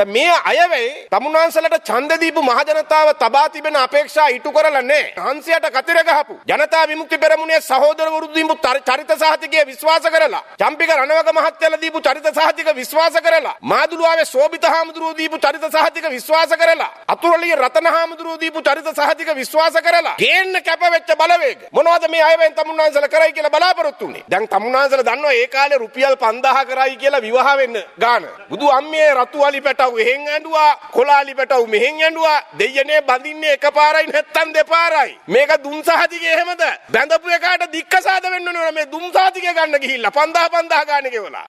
දැන් මේ අයවැයි තමුන්වන්සලට ඡන්ද දීපු මහජනතාව තබා තිබෙන අපේක්ෂා ඉටු කරලා නැහැ. හංසයට කතිර ගහපු ජනතා විමුක්ති පෙරමුණේ සහෝදරවරු දීපු චරිත සහතිකය විශ්වාස කරලා චම්පික රණවක මහත්තයලා දීපු චරිත සහතික විශ්වාස කරලා මාදුළුවාවේ සෝබිත හාමුදුරුවෝ දීපු චරිත සහතික විශ්වාස කරලා අතුරුලිය රතන හාමුදුරුවෝ දීපු චරිත සහතික විශ්වාස කරලා ගේන්න කැප වෙච්ච බලවේග. මොනවද මේ අයවෙන් තමුන්නාන්සල කරයි කියලා බලාපොරොත්තු වෙන්නේ දැන් තමුන්නාන්සල දන්නවා ඒ කාලේ රුපියල් 5000 කරයි කියලා විවාහ වෙන්න ගාන. බුදු අම්මේ රතු අලි පැටව එහෙන් ඇඬුවා කොලාලි පැටව මෙහෙන් ඇඬුවා දෙයනේ බඳින්නේ එකපාරයි නැත්තම් දෙපාරයි. මේක දුම් සහතිකේ එහෙමද? බැඳපු එකාට දික්කසාද වෙන්න ඕන මේ දුම් සහතිකේ ගන්න ගිහිල්ලා 5000 5000 ගානේ ගෙවලා.